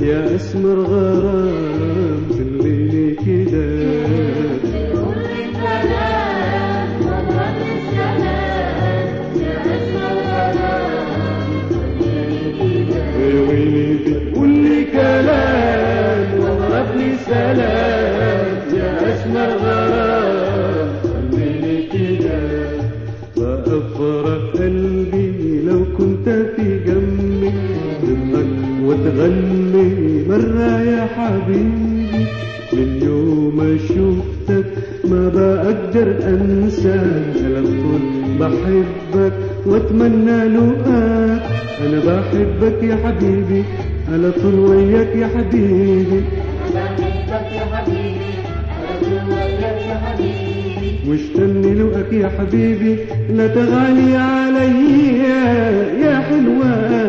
يا اسمر غرام خليني كده سلام. يا اسمر غرام خليني كده وأفرح قلبي لو كنت في جنبي وتغني مرة يا حبيبي من يوم ما شفتك ما بقدر انساك على طول بحبك وأتمنى لقاك. أنا بحبك يا حبيبي على طول وياك يا حبيبي. مشتني لقاك يا حبيبي لا تغالي عليا يا حلوة.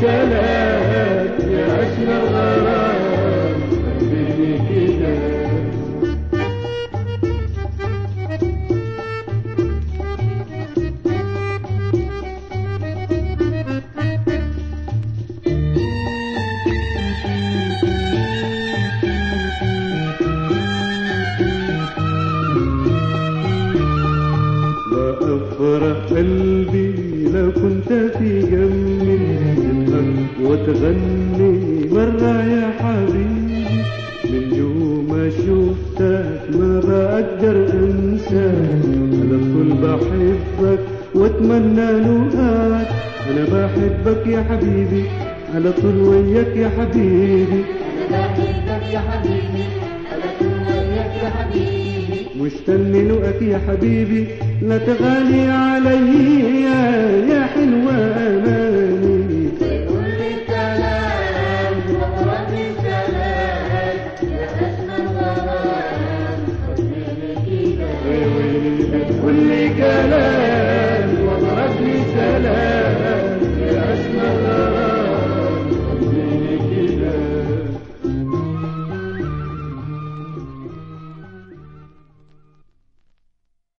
سلام يا اشمر غرام خليني كده وأفرح قلبي لو كنت في بحبك واتمنى لقاك أنا بحبك يا حبيبي على طول وياك يا حبيبي. أنا بحبك يا مشتني لقاك يا حبيبي لا تغالي أمان